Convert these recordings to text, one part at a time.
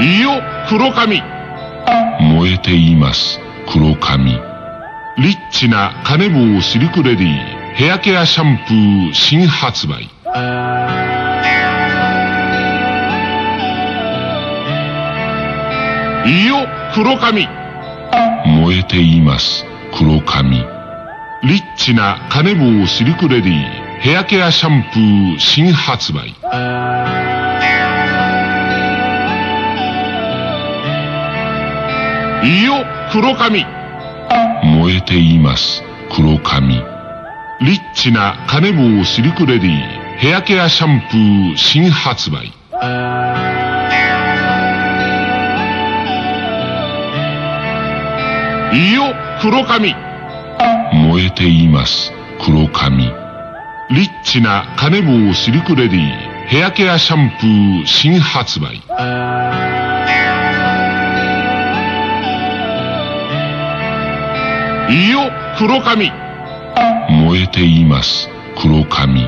いいよ黒髪。燃えています黒髪。リッチな金棒シルクレディヘアケアシャンプー新発売。いいよ黒髪。燃えています黒髪。リッチな金棒シルクレディヘアケアシャンプー新発売。いいよ黒髪燃えています黒髪リッチな金棒シルクレディヘアケアシャンプー新発売いいよ黒髪燃えています黒髪リッチな金棒シルクレディヘアケアシャンプー新発売いいよ黒髪。燃えています黒髪。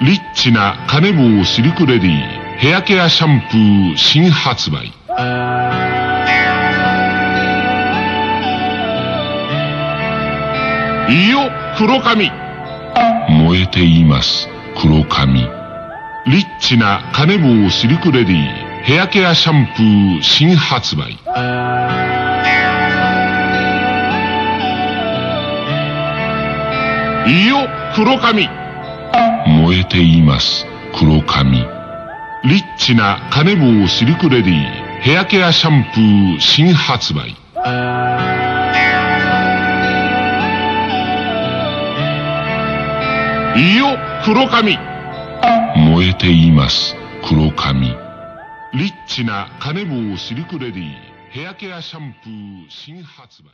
リッチな金棒シルクレディヘアケアシャンプー新発売。いいよ黒髪。燃えています黒髪。リッチな金棒シルクレディヘアケアシャンプー新発売。いいよ黒髪燃えています黒髪リッチな金棒シルクレディヘアケアシャンプー新発売いいよ黒髪燃えています黒髪リッチな金棒シルクレディヘアケアシャンプー新発売